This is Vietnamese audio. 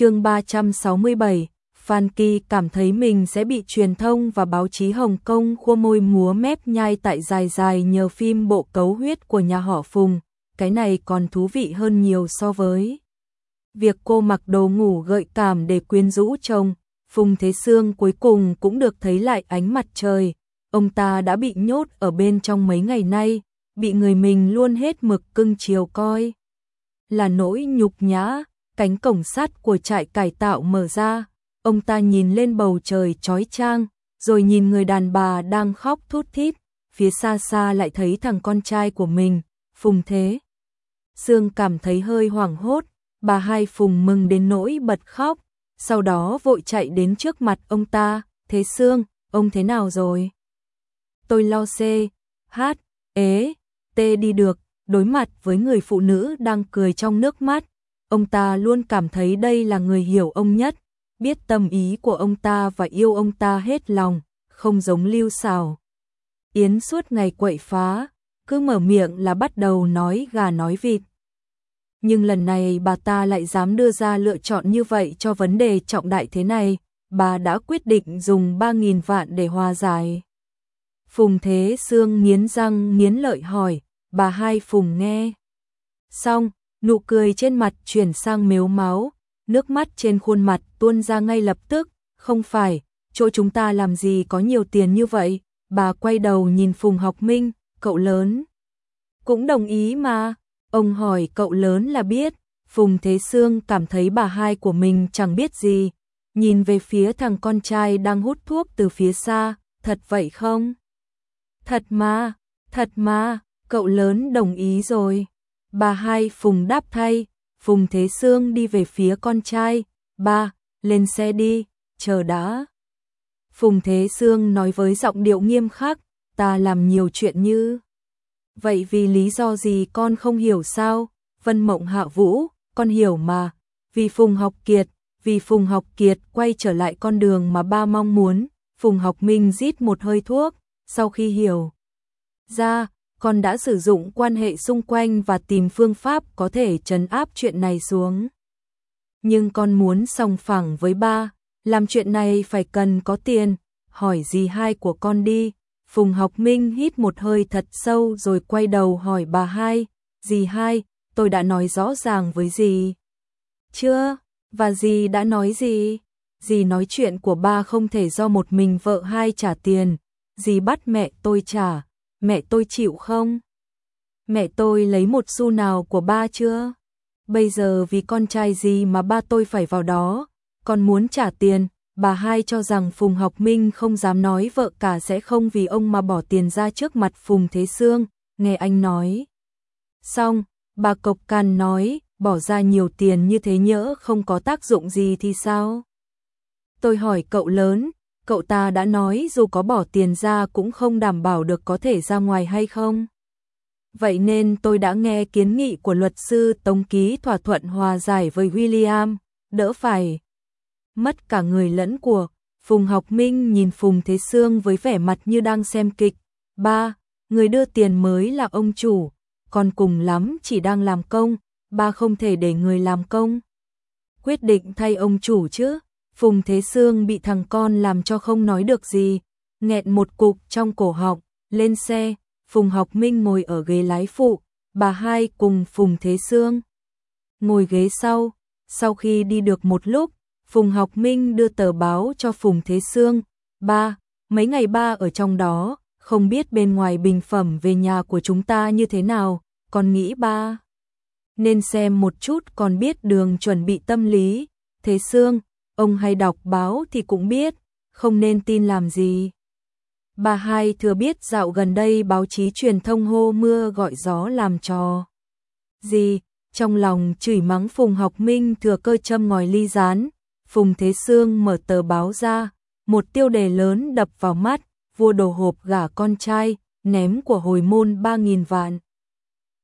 chương 367, Phan Kỳ cảm thấy mình sẽ bị truyền thông và báo chí Hồng Kông khua môi múa mép nhai tại dài dài nhờ phim bộ cấu huyết của nhà họ Phùng, cái này còn thú vị hơn nhiều so với việc cô mặc đồ ngủ gợi cảm để quyến rũ chồng. Phùng Thế Sương cuối cùng cũng được thấy lại ánh mặt trời, ông ta đã bị nhốt ở bên trong mấy ngày nay, bị người mình luôn hết mực cưng chiều coi. Là nỗi nhục nhã, cánh cổng sắt của trại cải tạo mở ra, ông ta nhìn lên bầu trời chói chang, rồi nhìn người đàn bà đang khóc thút thít, phía xa xa lại thấy thằng con trai của mình, Phùng Thế. Sương cảm thấy hơi hoảng hốt, bà hai Phùng mừng đến nỗi bật khóc, sau đó vội chạy đến trước mặt ông ta, Thế Sương, ông thế nào rồi? Tôi lo xê, hát, ế, tê đi được, đối mặt với người phụ nữ đang cười trong nước mắt, ông ta luôn cảm thấy đây là người hiểu ông nhất, biết tâm ý của ông ta và yêu ông ta hết lòng, không giống lưu xào. Yến suốt ngày quậy phá, cứ mở miệng là bắt đầu nói gà nói vịt. Nhưng lần này bà ta lại dám đưa ra lựa chọn như vậy cho vấn đề trọng đại thế này, bà đã quyết định dùng 3.000 vạn để hòa giải. Phùng Thế Sương nghiến răng nghiến lợi hỏi, bà hai Phùng nghe. Xong, nụ cười trên mặt chuyển sang mếu máu, nước mắt trên khuôn mặt tuôn ra ngay lập tức, không phải, chỗ chúng ta làm gì có nhiều tiền như vậy, bà quay đầu nhìn Phùng Học Minh, cậu lớn. Cũng đồng ý mà, ông hỏi cậu lớn là biết, Phùng Thế Sương cảm thấy bà hai của mình chẳng biết gì, nhìn về phía thằng con trai đang hút thuốc từ phía xa, thật vậy không? Thật mà, thật mà, cậu lớn đồng ý rồi. Bà hai Phùng đáp thay, Phùng Thế Sương đi về phía con trai, ba, lên xe đi, chờ đã. Phùng Thế Sương nói với giọng điệu nghiêm khắc, ta làm nhiều chuyện như. Vậy vì lý do gì con không hiểu sao? Vân Mộng Hạ Vũ, con hiểu mà, vì Phùng Học Kiệt, vì Phùng Học Kiệt quay trở lại con đường mà ba mong muốn, Phùng Học Minh rít một hơi thuốc, sau khi hiểu ra, con đã sử dụng quan hệ xung quanh và tìm phương pháp có thể trấn áp chuyện này xuống. Nhưng con muốn song phẳng với ba, làm chuyện này phải cần có tiền, hỏi gì hai của con đi. Phùng Học Minh hít một hơi thật sâu rồi quay đầu hỏi bà hai, dì hai, tôi đã nói rõ ràng với dì. Chưa, và dì đã nói gì? Dì nói chuyện của ba không thể do một mình vợ hai trả tiền, dì bắt mẹ tôi trả, mẹ tôi chịu không? Mẹ tôi lấy một xu nào của ba chưa? Bây giờ vì con trai gì mà ba tôi phải vào đó, còn muốn trả tiền, bà hai cho rằng Phùng Học Minh không dám nói vợ cả sẽ không vì ông mà bỏ tiền ra trước mặt Phùng Thế Sương, nghe anh nói. Xong, bà Cộc Càn nói, bỏ ra nhiều tiền như thế nhỡ không có tác dụng gì thì sao? Tôi hỏi cậu lớn, cậu ta đã nói dù có bỏ tiền ra cũng không đảm bảo được có thể ra ngoài hay không? Vậy nên tôi đã nghe kiến nghị của luật sư Tống ký thỏa thuận hòa giải với William, đỡ phải mất cả người lẫn của. Phùng Học Minh nhìn Phùng Thế Sương với vẻ mặt như đang xem kịch. Ba, người đưa tiền mới là ông chủ, còn cùng lắm chỉ đang làm công, ba không thể để người làm công. Quyết định thay ông chủ chứ, Phùng Thế Sương bị thằng con làm cho không nói được gì, nghẹt một cục trong cổ họng, lên xe, Phùng Học Minh ngồi ở ghế lái phụ, bà hai cùng Phùng Thế Sương. Ngồi ghế sau, sau khi đi được một lúc, Phùng Học Minh đưa tờ báo cho Phùng Thế Sương. Ba, mấy ngày ba ở trong đó, không biết bên ngoài bình phẩm về nhà của chúng ta như thế nào, còn nghĩ ba. Nên xem một chút còn biết đường chuẩn bị tâm lý. Thế Sương, ông hay đọc báo thì cũng biết, không nên tin làm gì. Bà hai thừa biết dạo gần đây báo chí truyền thông hô mưa gọi gió làm trò. Gì, trong lòng chửi mắng Phùng Học Minh thừa cơ châm ngòi ly rán, Phùng Thế Sương mở tờ báo ra, một tiêu đề lớn đập vào mắt, vua đồ hộp gả con trai, ném của hồi môn 3.000 vạn.